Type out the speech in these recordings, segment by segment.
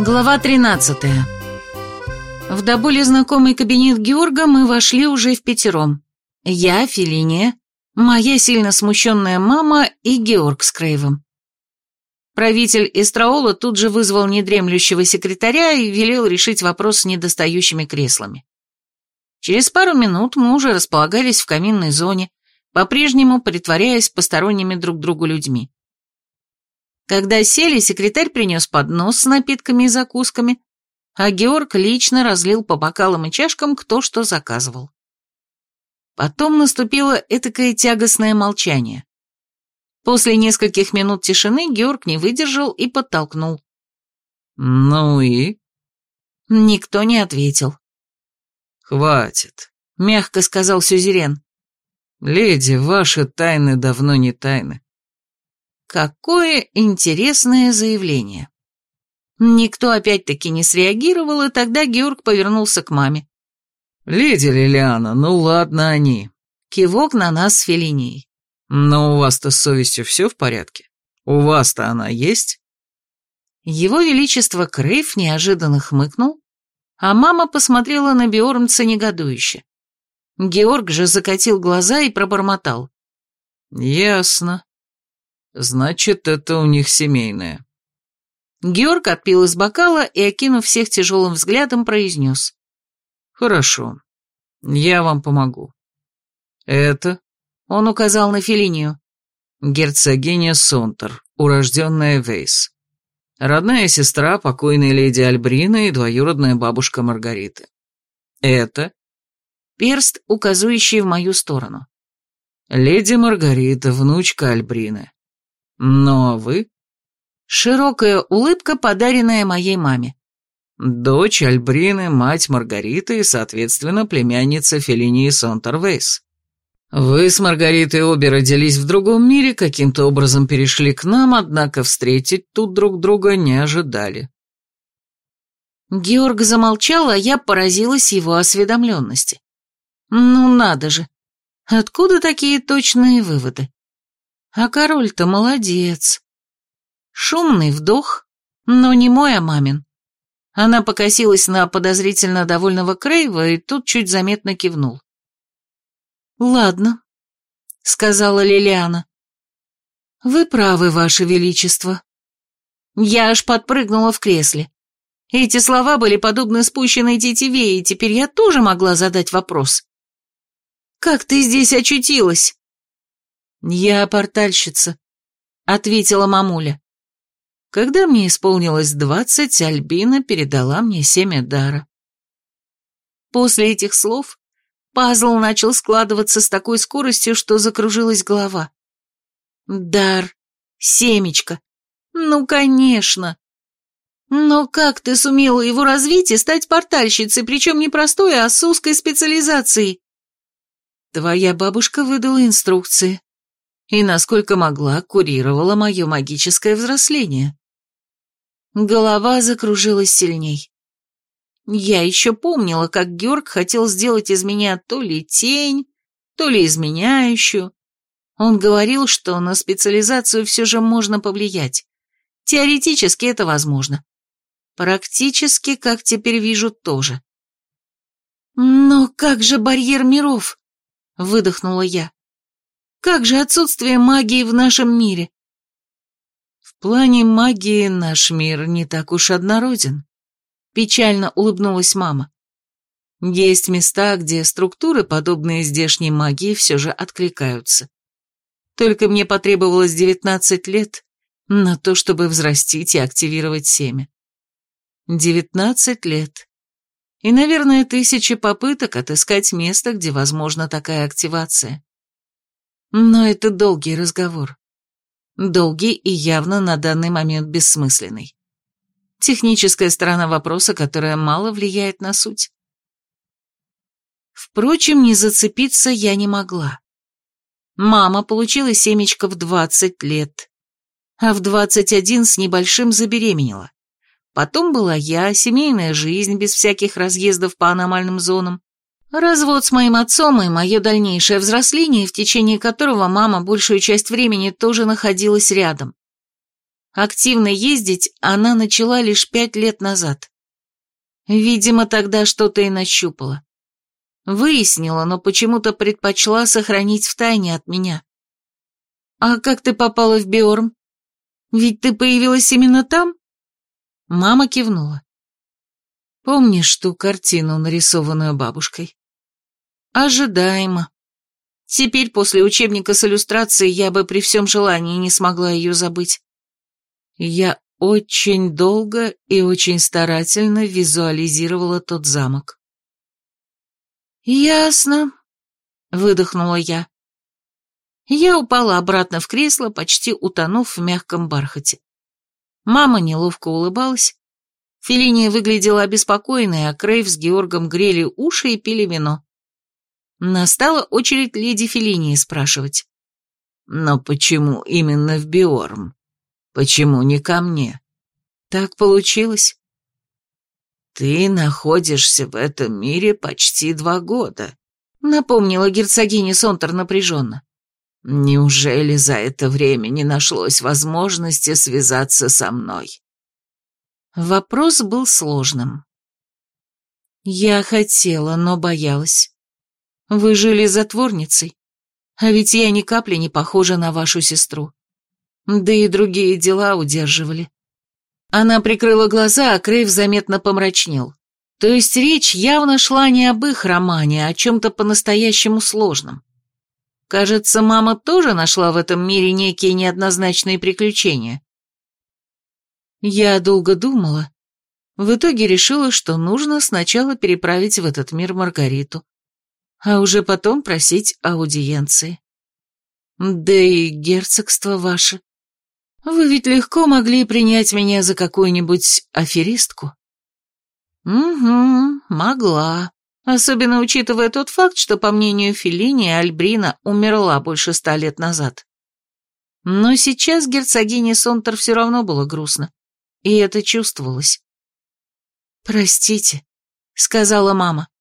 Глава 13 В до боли знакомый кабинет Георга мы вошли уже в пятером. Я, Фелиния, моя сильно смущенная мама и Георг с Крейвом. Правитель Истраула тут же вызвал недремлющего секретаря и велел решить вопрос с недостающими креслами. Через пару минут мы уже располагались в каминной зоне, по-прежнему притворяясь посторонними друг другу людьми. Когда сели, секретарь принес поднос с напитками и закусками, а Георг лично разлил по бокалам и чашкам кто что заказывал. Потом наступило этакое тягостное молчание. После нескольких минут тишины Георг не выдержал и подтолкнул. «Ну и?» Никто не ответил. «Хватит», — мягко сказал Сюзерен. «Леди, ваши тайны давно не тайны. Какое интересное заявление. Никто опять-таки не среагировал, и тогда Георг повернулся к маме. «Леди Лилиана, ну ладно они». Кивок на нас с Фелинией. «Но у вас-то с совестью все в порядке? У вас-то она есть?» Его Величество Крейв неожиданно хмыкнул, а мама посмотрела на Биормца негодующе. Георг же закатил глаза и пробормотал. «Ясно. Значит, это у них семейное. Георг отпил из бокала и, окинув всех тяжелым взглядом, произнес. Хорошо. Я вам помогу. Это, он указал на Фелинию, герцогиня Сонтер, урожденная Вейс. Родная сестра покойной леди Альбрины и двоюродная бабушка Маргариты. Это перст, указывающий в мою сторону. Леди Маргарита, внучка Альбрины. Но вы? Широкая улыбка, подаренная моей маме. Дочь Альбрины, мать Маргариты и, соответственно, племянница Феллинии Сонтервейс. Вы с Маргаритой обе родились в другом мире, каким-то образом перешли к нам, однако встретить тут друг друга не ожидали. Георг замолчал, а я поразилась его осведомленности. Ну надо же, откуда такие точные выводы? А король-то молодец. Шумный вдох, но не мой, а мамин. Она покосилась на подозрительно довольного Крейва и тут чуть заметно кивнул. «Ладно», — сказала Лилиана. «Вы правы, Ваше Величество». Я аж подпрыгнула в кресле. Эти слова были подобны спущенной тетиве, и теперь я тоже могла задать вопрос. «Как ты здесь очутилась?» «Я портальщица», — ответила мамуля. Когда мне исполнилось двадцать, Альбина передала мне семя дара. После этих слов пазл начал складываться с такой скоростью, что закружилась голова. Дар, семечко. Ну, конечно. Но как ты сумела его развить и стать портальщицей, причем не простой, а с узкой специализацией? Твоя бабушка выдала инструкции и, насколько могла, курировала мое магическое взросление. Голова закружилась сильней. Я еще помнила, как Георг хотел сделать из меня то ли тень, то ли изменяющую. Он говорил, что на специализацию все же можно повлиять. Теоретически это возможно. Практически, как теперь вижу, тоже. «Но как же барьер миров?» — выдохнула я. Как же отсутствие магии в нашем мире? В плане магии наш мир не так уж однороден. Печально улыбнулась мама. Есть места, где структуры, подобные здешней магии, все же откликаются. Только мне потребовалось девятнадцать лет на то, чтобы взрастить и активировать семя. Девятнадцать лет. И, наверное, тысячи попыток отыскать место, где возможна такая активация. Но это долгий разговор. Долгий и явно на данный момент бессмысленный. Техническая сторона вопроса, которая мало влияет на суть. Впрочем, не зацепиться я не могла. Мама получила семечко в 20 лет, а в 21 с небольшим забеременела. Потом была я, семейная жизнь без всяких разъездов по аномальным зонам, Развод с моим отцом и мое дальнейшее взросление, в течение которого мама большую часть времени тоже находилась рядом. Активно ездить она начала лишь пять лет назад. Видимо, тогда что-то и нащупала. Выяснила, но почему-то предпочла сохранить в тайне от меня. «А как ты попала в Биорм? Ведь ты появилась именно там?» Мама кивнула. «Помнишь ту картину, нарисованную бабушкой?» «Ожидаемо. Теперь после учебника с иллюстрацией я бы при всем желании не смогла ее забыть. Я очень долго и очень старательно визуализировала тот замок. «Ясно», — выдохнула я. Я упала обратно в кресло, почти утонув в мягком бархате. Мама неловко улыбалась. Фелиния выглядела обеспокоенной, а Крейв с Георгом грели уши и пили вино. Настала очередь леди Фелинии спрашивать. «Но почему именно в Биорм?» Почему не ко мне? Так получилось. Ты находишься в этом мире почти два года, напомнила герцогиня Сонтер напряженно. Неужели за это время не нашлось возможности связаться со мной? Вопрос был сложным. Я хотела, но боялась. Вы жили затворницей, а ведь я ни капли не похожа на вашу сестру. Да и другие дела удерживали. Она прикрыла глаза, а Крейв заметно помрачнел. То есть речь явно шла не об их романе, а о чем-то по-настоящему сложном. Кажется, мама тоже нашла в этом мире некие неоднозначные приключения. Я долго думала. В итоге решила, что нужно сначала переправить в этот мир Маргариту, а уже потом просить аудиенции. Да и герцогство ваше. Вы ведь легко могли принять меня за какую-нибудь аферистку. Угу, могла. Особенно учитывая тот факт, что, по мнению Феллини, Альбрина умерла больше ста лет назад. Но сейчас герцогине Сонтер все равно было грустно, и это чувствовалось. «Простите», — сказала мама, —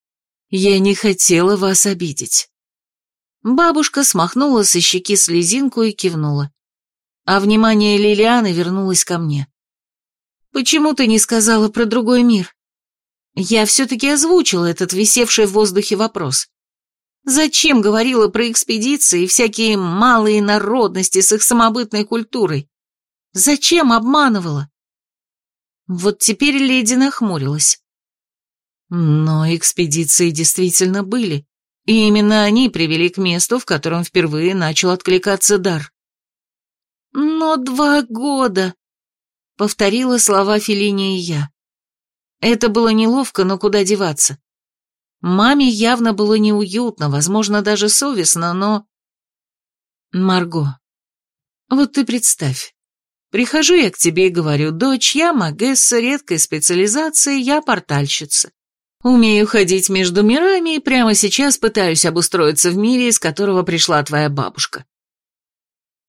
«я не хотела вас обидеть». Бабушка смахнула со щеки слезинку и кивнула а внимание Лилианы вернулось ко мне. «Почему ты не сказала про другой мир?» Я все-таки озвучила этот висевший в воздухе вопрос. Зачем говорила про экспедиции и всякие малые народности с их самобытной культурой? Зачем обманывала? Вот теперь леди нахмурилась. Но экспедиции действительно были, и именно они привели к месту, в котором впервые начал откликаться дар. «Но два года», — повторила слова Феллини и я. Это было неловко, но куда деваться. Маме явно было неуютно, возможно, даже совестно, но... Марго, вот ты представь. Прихожу я к тебе и говорю, дочь, я магесса редкой специализации, я портальщица. Умею ходить между мирами и прямо сейчас пытаюсь обустроиться в мире, из которого пришла твоя бабушка.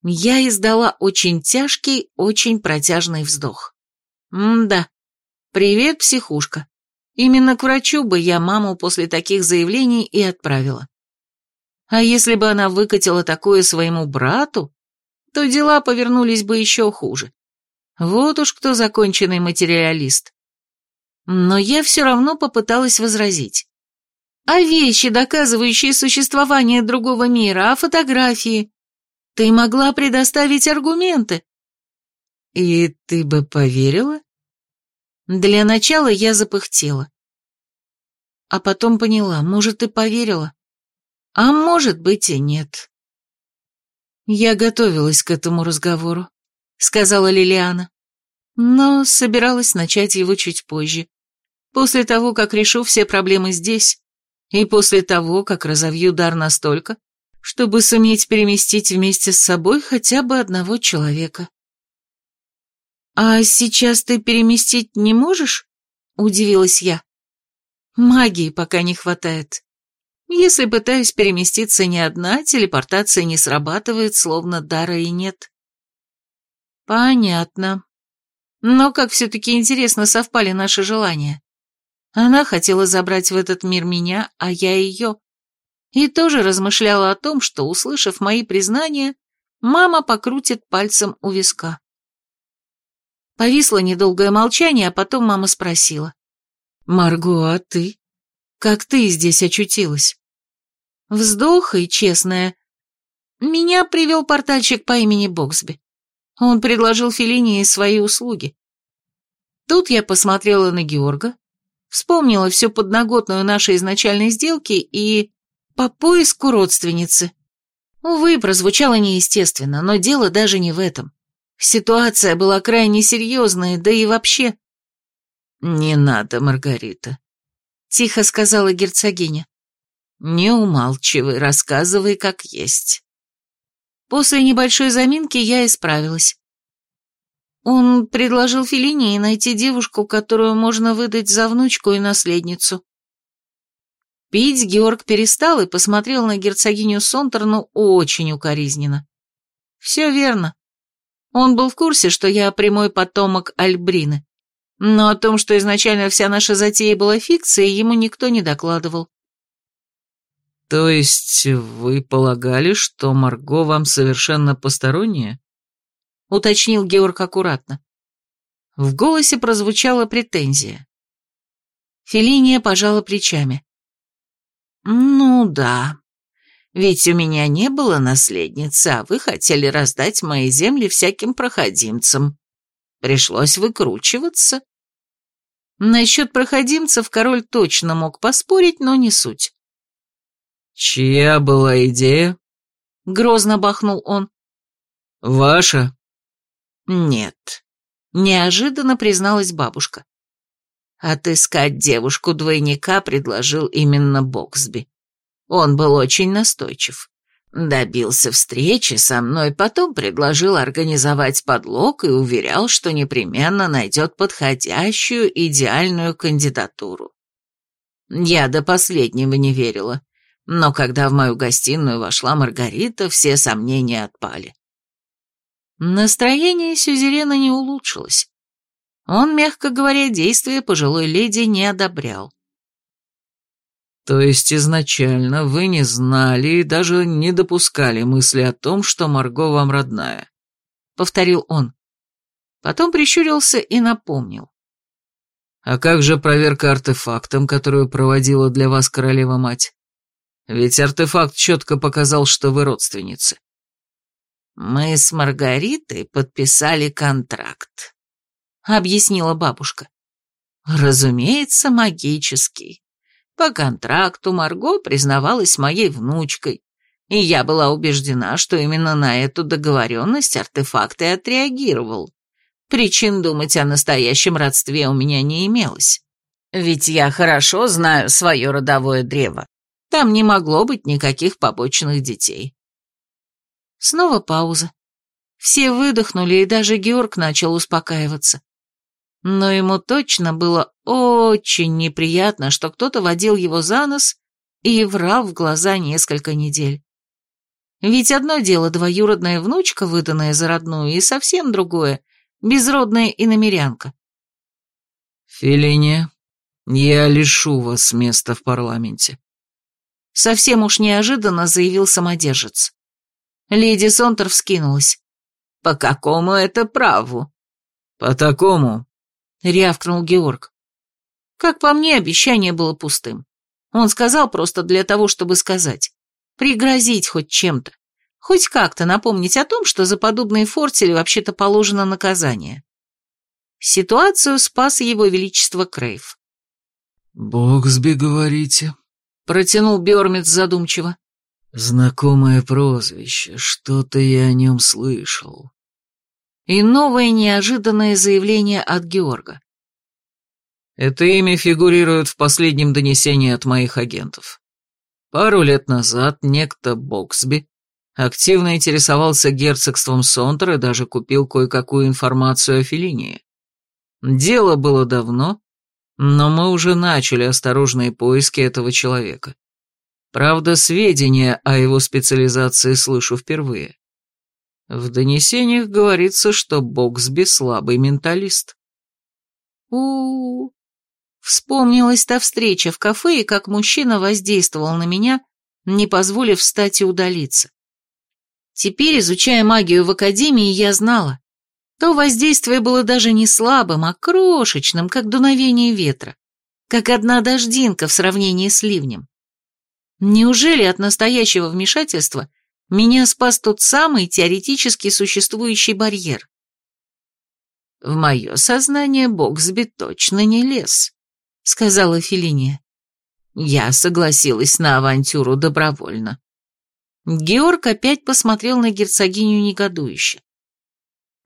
Я издала очень тяжкий, очень протяжный вздох. М-да. Привет, психушка. Именно к врачу бы я маму после таких заявлений и отправила. А если бы она выкатила такое своему брату, то дела повернулись бы еще хуже. Вот уж кто законченный материалист. Но я все равно попыталась возразить. А вещи, доказывающие существование другого мира, а фотографии? Ты могла предоставить аргументы. И ты бы поверила? Для начала я запыхтела. А потом поняла, может, и поверила. А может быть и нет. Я готовилась к этому разговору, сказала Лилиана, но собиралась начать его чуть позже, после того, как решу все проблемы здесь, и после того, как разовью дар настолько, чтобы суметь переместить вместе с собой хотя бы одного человека. «А сейчас ты переместить не можешь?» — удивилась я. «Магии пока не хватает. Если пытаюсь переместиться не одна, телепортация не срабатывает, словно дара и нет». «Понятно. Но как все-таки интересно совпали наши желания. Она хотела забрать в этот мир меня, а я ее и тоже размышляла о том, что, услышав мои признания, мама покрутит пальцем у виска. Повисло недолгое молчание, а потом мама спросила. «Марго, а ты? Как ты здесь очутилась?» Вздох и честная. Меня привел портальщик по имени Боксби. Он предложил Феллини свои услуги. Тут я посмотрела на Георга, вспомнила всю подноготную нашей изначальной сделки и... по поиску родственницы. Увы, прозвучало неестественно, но дело даже не в этом. Ситуация была крайне серьезная, да и вообще... «Не надо, Маргарита», — тихо сказала герцогиня. «Не умалчивай, рассказывай как есть». После небольшой заминки я исправилась. Он предложил Феллинии найти девушку, которую можно выдать за внучку и наследницу. Пить Георг перестал и посмотрел на герцогиню Сонтерну очень укоризненно. Все верно. Он был в курсе, что я прямой потомок Альбрины. Но о том, что изначально вся наша затея была фикцией, ему никто не докладывал. «То есть вы полагали, что Марго вам совершенно посторонняя?» — уточнил Георг аккуратно. В голосе прозвучала претензия. Фелиния пожала плечами. «Ну да, ведь у меня не было наследницы, а вы хотели раздать мои земли всяким проходимцам. Пришлось выкручиваться». Насчет проходимцев король точно мог поспорить, но не суть. «Чья была идея?» — грозно бахнул он. «Ваша?» «Нет», — неожиданно призналась бабушка. Отыскать девушку-двойника предложил именно Боксби. Он был очень настойчив. Добился встречи со мной, потом предложил организовать подлог и уверял, что непременно найдет подходящую, идеальную кандидатуру. Я до последнего не верила, но когда в мою гостиную вошла Маргарита, все сомнения отпали. Настроение Сюзерена не улучшилось. Он, мягко говоря, действия пожилой леди не одобрял. То есть изначально вы не знали и даже не допускали мысли о том, что Марго вам родная? Повторил он. Потом прищурился и напомнил. А как же проверка артефактом, которую проводила для вас королева-мать? Ведь артефакт четко показал, что вы родственницы. «Мы с Маргаритой подписали контракт», — объяснила бабушка. «Разумеется, магический. По контракту Марго признавалась моей внучкой, и я была убеждена, что именно на эту договоренность артефакт и отреагировал. Причин думать о настоящем родстве у меня не имелось. Ведь я хорошо знаю свое родовое древо. Там не могло быть никаких побочных детей. Снова пауза. Все выдохнули, и даже Георг начал успокаиваться. Но ему точно было очень неприятно, что кто-то водил его за нос и врал в глаза несколько недель. Ведь одно дело двоюродная внучка, выданная за родную, и совсем другое — безродная иномерянка. «Фелиния, я лишу вас места в парламенте», — совсем уж неожиданно заявил самодержец. Леди Сонтер вскинулась. «По какому это праву?» «По такому», — рявкнул Георг. Как по мне, обещание было пустым. Он сказал просто для того, чтобы сказать. Пригрозить хоть чем-то. Хоть как-то напомнить о том, что за подобные фортели вообще-то положено наказание. Ситуацию спас его величество Крейв. «Боксби, говорите?» — протянул Бёрмит задумчиво. Знакомое прозвище, что-то я о нем слышал. И новое неожиданное заявление от Георга. Это имя фигурирует в последнем донесении от моих агентов. Пару лет назад некто Боксби активно интересовался герцогством Сонтер и даже купил кое-какую информацию о Феллинии. Дело было давно, но мы уже начали осторожные поиски этого человека. Правда, сведения о его специализации слышу впервые. В донесениях говорится, что Боксби слабый менталист. у у, -у. Вспомнилась та встреча в кафе и как мужчина воздействовал на меня, не позволив встать и удалиться. Теперь, изучая магию в академии, я знала. то воздействие было даже не слабым, а крошечным, как дуновение ветра, как одна дождинка в сравнении с ливнем. Неужели от настоящего вмешательства меня спас тот самый теоретически существующий барьер? В мое сознание Боксби точно не лез, сказала Филиния. Я согласилась на авантюру добровольно. Георг опять посмотрел на герцогиню негодующе.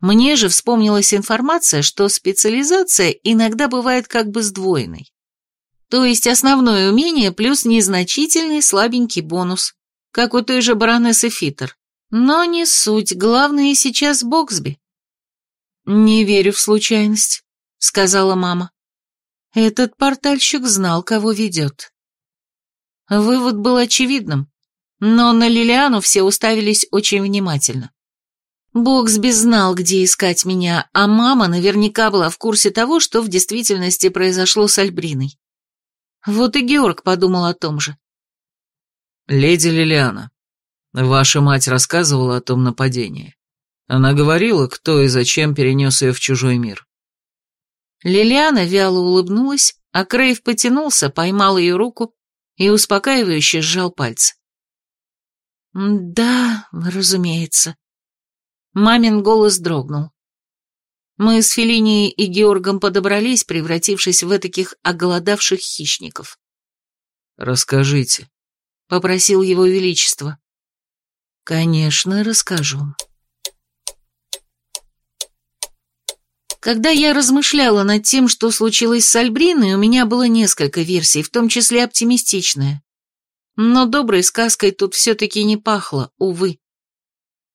Мне же вспомнилась информация, что специализация иногда бывает как бы сдвоенной. То есть основное умение плюс незначительный слабенький бонус, как у той же баронессы Фитер. Но не суть, главное сейчас Боксби. «Не верю в случайность», — сказала мама. Этот портальщик знал, кого ведет. Вывод был очевидным, но на Лилиану все уставились очень внимательно. Боксби знал, где искать меня, а мама наверняка была в курсе того, что в действительности произошло с Альбриной. Вот и Георг подумал о том же. «Леди Лилиана, ваша мать рассказывала о том нападении. Она говорила, кто и зачем перенес ее в чужой мир». Лилиана вяло улыбнулась, а Крейв потянулся, поймал ее руку и успокаивающе сжал пальцы. «Да, разумеется». Мамин голос дрогнул. Мы с Феллинией и Георгом подобрались, превратившись в таких оголодавших хищников. «Расскажите», — попросил его величество. «Конечно, расскажу». Когда я размышляла над тем, что случилось с Альбриной, у меня было несколько версий, в том числе оптимистичная. Но доброй сказкой тут все-таки не пахло, увы.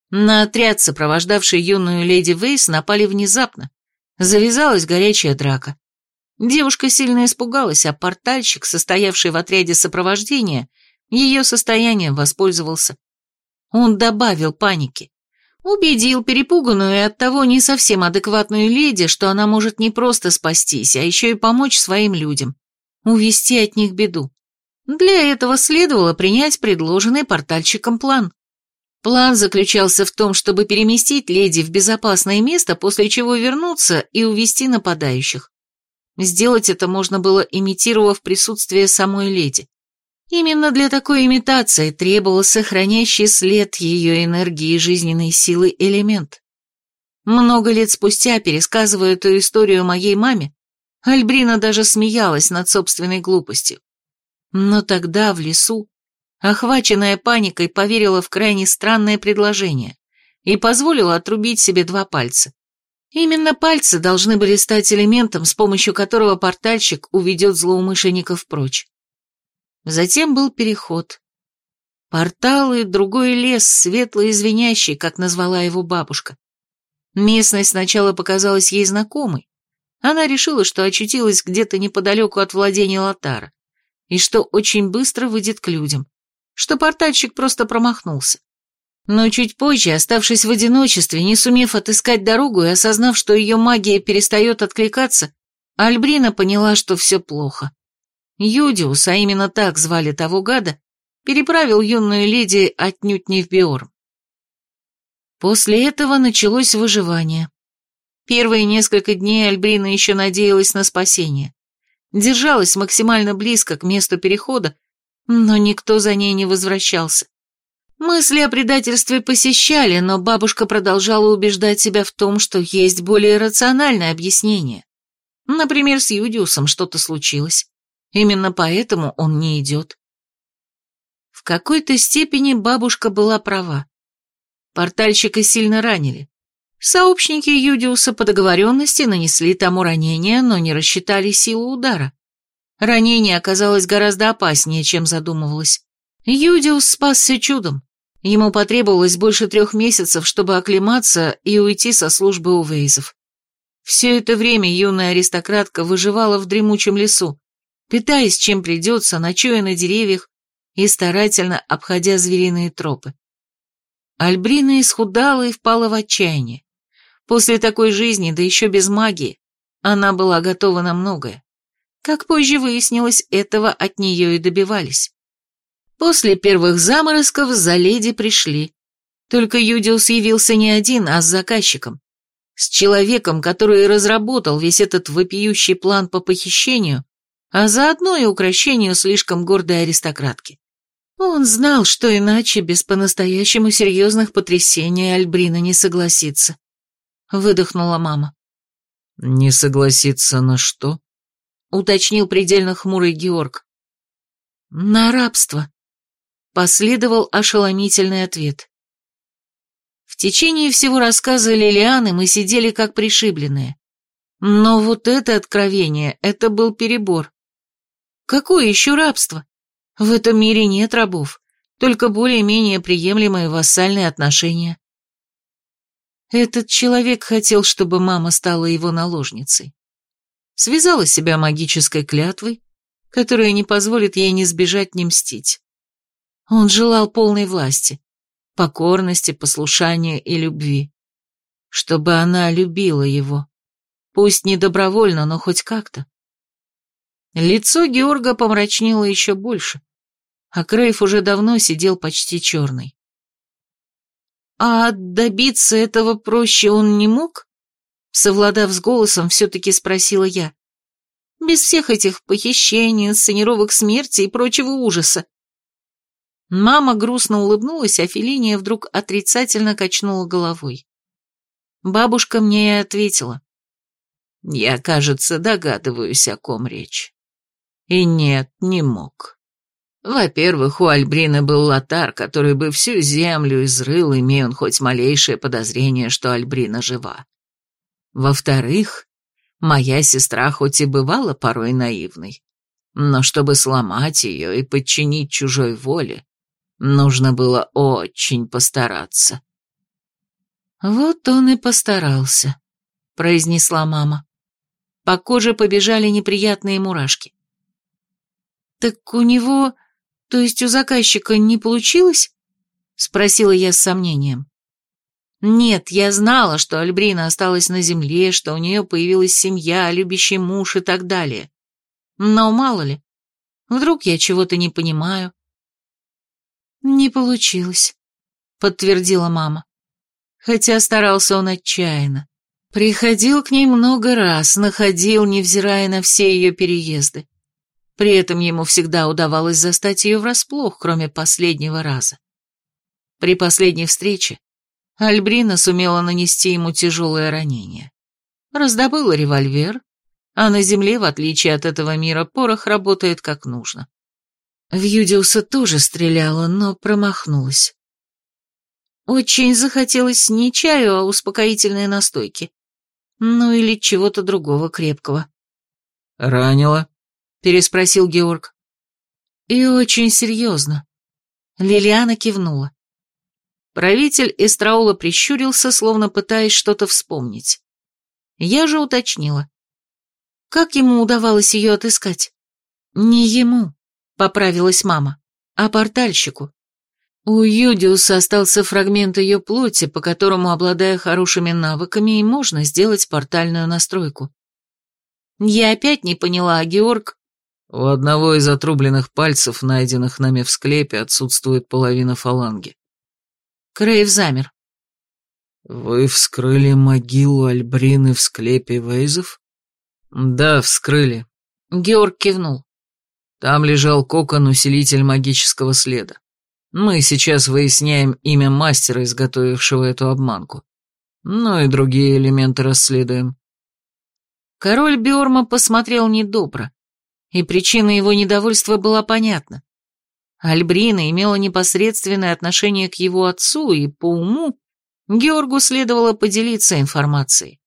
На отряд, сопровождавший юную леди Вейс, напали внезапно. Завязалась горячая драка. Девушка сильно испугалась, а портальщик, состоявший в отряде сопровождения, ее состоянием воспользовался. Он добавил паники. Убедил перепуганную и оттого не совсем адекватную леди, что она может не просто спастись, а еще и помочь своим людям, увести от них беду. Для этого следовало принять предложенный портальщиком план. План заключался в том, чтобы переместить леди в безопасное место, после чего вернуться и увести нападающих. Сделать это можно было, имитировав присутствие самой леди. Именно для такой имитации требовался хранящий след ее энергии и жизненной силы элемент. Много лет спустя, пересказывая эту историю моей маме, Альбрина даже смеялась над собственной глупостью. Но тогда, в лесу, охваченная паникой, поверила в крайне странное предложение и позволила отрубить себе два пальца. Именно пальцы должны были стать элементом, с помощью которого портальщик уведет злоумышленников прочь. Затем был переход. Порталы, другой лес, светлый и звенящий, как назвала его бабушка. Местность сначала показалась ей знакомой. Она решила, что очутилась где-то неподалеку от владения Лотара, и что очень быстро выйдет к людям что портальщик просто промахнулся. Но чуть позже, оставшись в одиночестве, не сумев отыскать дорогу и осознав, что ее магия перестает откликаться, Альбрина поняла, что все плохо. Юдиус, а именно так звали того гада, переправил юную леди отнюдь не в Биорм. После этого началось выживание. Первые несколько дней Альбрина еще надеялась на спасение. Держалась максимально близко к месту перехода, но никто за ней не возвращался. Мысли о предательстве посещали, но бабушка продолжала убеждать себя в том, что есть более рациональное объяснение. Например, с Юдиусом что-то случилось. Именно поэтому он не идет. В какой-то степени бабушка была права. Портальщика сильно ранили. Сообщники Юдиуса по договоренности нанесли тому ранение, но не рассчитали силу удара. Ранение оказалось гораздо опаснее, чем задумывалось. Юдиус спасся чудом. Ему потребовалось больше трех месяцев, чтобы оклематься и уйти со службы у Вейзов. Все это время юная аристократка выживала в дремучем лесу, питаясь чем придется, ночуя на деревьях и старательно обходя звериные тропы. Альбрина исхудала и впала в отчаяние. После такой жизни, да еще без магии, она была готова на многое. Как позже выяснилось, этого от нее и добивались. После первых заморозков за леди пришли. Только Юдиус явился не один, а с заказчиком. С человеком, который разработал весь этот вопиющий план по похищению, а заодно и укращению слишком гордой аристократки. Он знал, что иначе без по-настоящему серьезных потрясений Альбрина не согласится. Выдохнула мама. «Не согласится на что?» Уточнил предельно хмурый Георг. «На рабство», — последовал ошеломительный ответ. В течение всего рассказа Лилианы мы сидели как пришибленные. Но вот это откровение, это был перебор. Какое еще рабство? В этом мире нет рабов, только более-менее приемлемые вассальные отношения. Этот человек хотел, чтобы мама стала его наложницей. Связала себя магической клятвой, которая не позволит ей ни сбежать, ни мстить. Он желал полной власти, покорности, послушания и любви. Чтобы она любила его. Пусть не добровольно, но хоть как-то. Лицо Георга помрачнело еще больше, а Крейв уже давно сидел почти черный. «А добиться этого проще он не мог?» Совладав с голосом, все-таки спросила я. «Без всех этих похищений, инсценировок смерти и прочего ужаса». Мама грустно улыбнулась, а Фелиния вдруг отрицательно качнула головой. Бабушка мне и ответила. «Я, кажется, догадываюсь, о ком речь». И нет, не мог. Во-первых, у Альбрины был лотар, который бы всю землю изрыл, имея он хоть малейшее подозрение, что Альбрина жива. Во-вторых, моя сестра хоть и бывала порой наивной, но чтобы сломать ее и подчинить чужой воле, нужно было очень постараться. «Вот он и постарался», — произнесла мама. По коже побежали неприятные мурашки. «Так у него, то есть у заказчика, не получилось?» — спросила я с сомнением. «Нет, я знала, что Альбрина осталась на земле, что у нее появилась семья, любящий муж и так далее. Но мало ли, вдруг я чего-то не понимаю». «Не получилось», — подтвердила мама. Хотя старался он отчаянно. Приходил к ней много раз, находил, невзирая на все ее переезды. При этом ему всегда удавалось застать ее врасплох, кроме последнего раза. При последней встрече Альбрина сумела нанести ему тяжелое ранение. Раздобыла револьвер, а на земле, в отличие от этого мира, порох работает как нужно. В Юдиуса тоже стреляла, но промахнулась. Очень захотелось не чаю, а успокоительной настойки. Ну или чего-то другого крепкого. «Ранила?» переспросил Георг. И очень серьезно. Лилиана кивнула. Правитель Эстраула прищурился, словно пытаясь что-то вспомнить. Я же уточнила. Как ему удавалось ее отыскать? Не ему, поправилась мама, а портальщику. У Юдиуса остался фрагмент ее плоти, по которому, обладая хорошими навыками, и можно сделать портальную настройку. Я опять не поняла, а Георг у одного из отрубленных пальцев, найденных нами в склепе, отсутствует половина фаланги. Крейв замер. «Вы вскрыли могилу Альбрины в склепе Вейзов?» «Да, вскрыли». Георг кивнул. Там лежал кокон-усилитель магического следа. Мы сейчас выясняем имя мастера, изготовившего эту обманку. Ну и другие элементы расследуем. Король Биорма посмотрел недобро и причина его недовольства была понятна. Альбрина имела непосредственное отношение к его отцу, и по уму Георгу следовало поделиться информацией.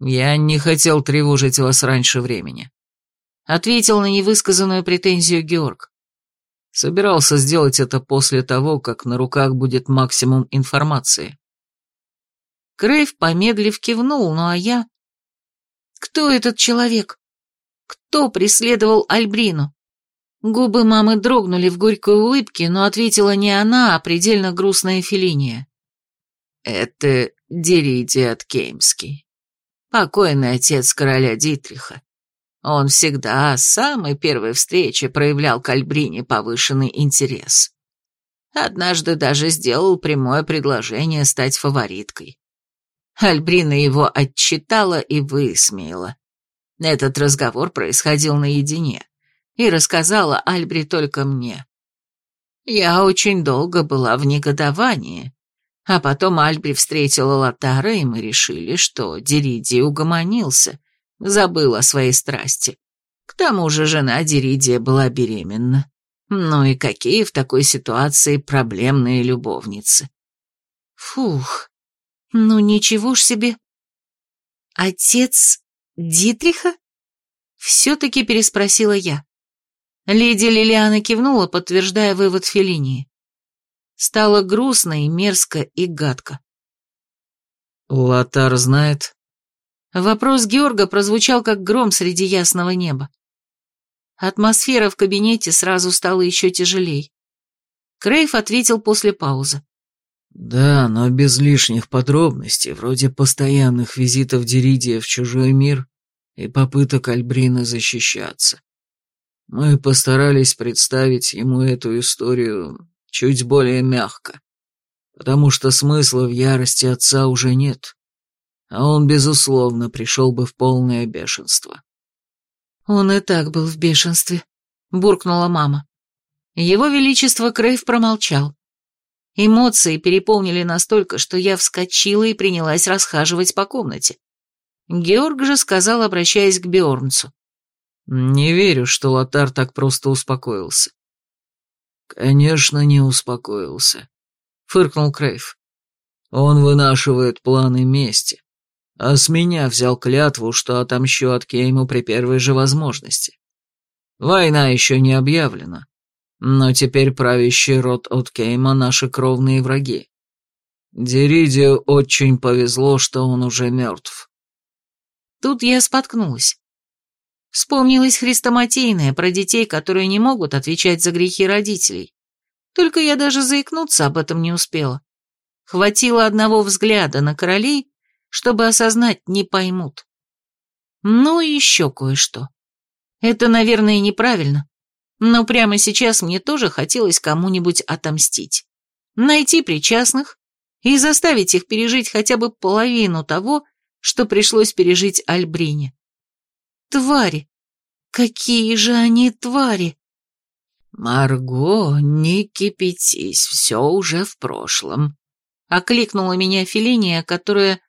«Я не хотел тревожить вас раньше времени», — ответил на невысказанную претензию Георг. «Собирался сделать это после того, как на руках будет максимум информации». Крейв, помедлив, кивнул, ну а я... «Кто этот человек?» Кто преследовал Альбрину? Губы мамы дрогнули в горькой улыбке, но ответила не она, а предельно грустная Фелиния. «Это Деридиат Кеймский, покойный отец короля Дитриха. Он всегда с самой первой встречи проявлял к Альбрине повышенный интерес. Однажды даже сделал прямое предложение стать фавориткой. Альбрина его отчитала и высмеяла. Этот разговор происходил наедине, и рассказала Альбри только мне. Я очень долго была в негодовании, а потом Альбри встретила Лотара, и мы решили, что Деридий угомонился, забыл о своей страсти. К тому же жена Деридия была беременна. Ну и какие в такой ситуации проблемные любовницы. Фух, ну ничего ж себе. Отец Дитриха? Все-таки переспросила я. Леди Лилиана кивнула, подтверждая вывод Феллинии. Стало грустно и мерзко и гадко. «Лотар знает?» Вопрос Георга прозвучал, как гром среди ясного неба. Атмосфера в кабинете сразу стала еще тяжелей. Крейв ответил после паузы. «Да, но без лишних подробностей, вроде постоянных визитов Деридия в чужой мир и попыток Альбрина защищаться. Мы постарались представить ему эту историю чуть более мягко, потому что смысла в ярости отца уже нет, а он, безусловно, пришел бы в полное бешенство. «Он и так был в бешенстве», — буркнула мама. Его Величество Крейв промолчал. Эмоции переполнили настолько, что я вскочила и принялась расхаживать по комнате. Георг же сказал, обращаясь к Биорнцу. «Не верю, что Лотар так просто успокоился». «Конечно, не успокоился», — фыркнул Крейв. «Он вынашивает планы мести, а с меня взял клятву, что отомщу от Кейму при первой же возможности. Война еще не объявлена, но теперь правящий род от Кейма наши кровные враги. Деридию очень повезло, что он уже мертв. Тут я споткнулась. Вспомнилась хрестоматийная про детей, которые не могут отвечать за грехи родителей. Только я даже заикнуться об этом не успела. Хватило одного взгляда на королей, чтобы осознать, не поймут. Ну и еще кое-что. Это, наверное, неправильно, но прямо сейчас мне тоже хотелось кому-нибудь отомстить. Найти причастных и заставить их пережить хотя бы половину того, что пришлось пережить Альбрине. Твари! Какие же они твари! «Марго, не кипятись, все уже в прошлом», — окликнула меня Фелиния, которая...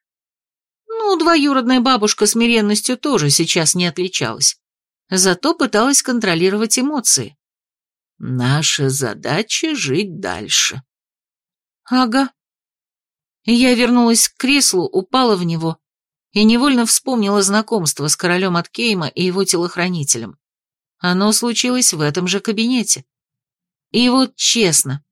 Ну, двоюродная бабушка смиренностью тоже сейчас не отличалась, зато пыталась контролировать эмоции. «Наша задача — жить дальше». «Ага». Я вернулась к креслу, упала в него и невольно вспомнила знакомство с королем от Кейма и его телохранителем. Оно случилось в этом же кабинете. И вот честно,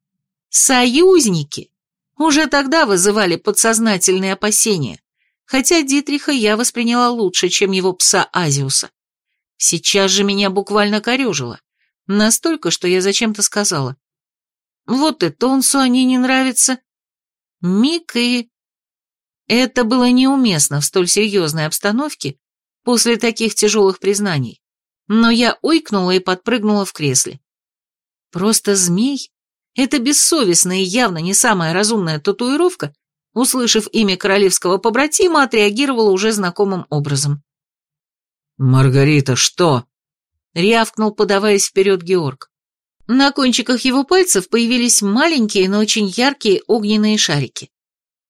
союзники уже тогда вызывали подсознательные опасения, хотя Дитриха я восприняла лучше, чем его пса Азиуса. Сейчас же меня буквально корежило, настолько, что я зачем-то сказала. Вот и Тонсу они не нравятся. Мик и это было неуместно в столь серьезной обстановке после таких тяжелых признаний, но я ойкнула и подпрыгнула в кресле. Просто змей — это бессовестная и явно не самая разумная татуировка, услышав имя королевского побратима, отреагировала уже знакомым образом. «Маргарита, что?» — рявкнул, подаваясь вперед Георг. На кончиках его пальцев появились маленькие, но очень яркие огненные шарики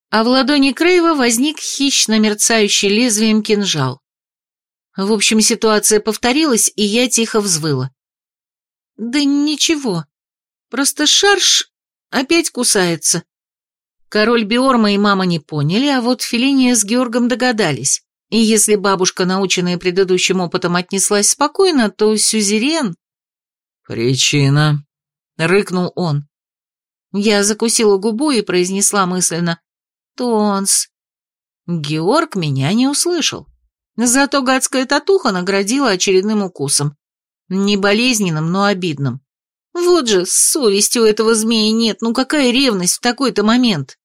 а в ладони Крейва возник хищно мерцающий лезвием кинжал. В общем, ситуация повторилась, и я тихо взвыла. «Да ничего, просто шарш опять кусается». Король Биорма и мама не поняли, а вот Фелиния с Георгом догадались. И если бабушка, наученная предыдущим опытом, отнеслась спокойно, то Сюзерен... «Причина?» — рыкнул он. Я закусила губу и произнесла мысленно. Тонс. Георг меня не услышал. Зато гадская татуха наградила очередным укусом. Не болезненным, но обидным. Вот же, совести у этого змея нет, ну какая ревность в такой-то момент.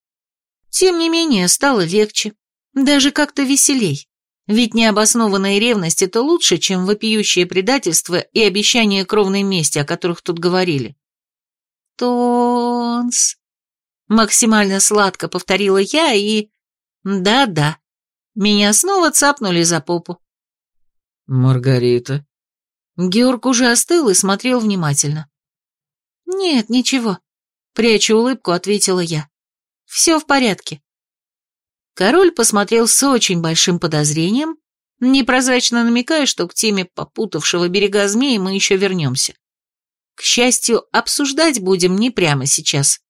Тем не менее, стало легче. Даже как-то веселей. Ведь необоснованная ревность – это лучше, чем вопиющее предательство и обещание кровной мести, о которых тут говорили. Тонс. Максимально сладко повторила я и... Да-да, меня снова цапнули за попу. Маргарита. Георг уже остыл и смотрел внимательно. Нет, ничего. Пряча улыбку, ответила я. Все в порядке. Король посмотрел с очень большим подозрением, непрозрачно намекая, что к теме попутавшего берега змеи мы еще вернемся. К счастью, обсуждать будем не прямо сейчас.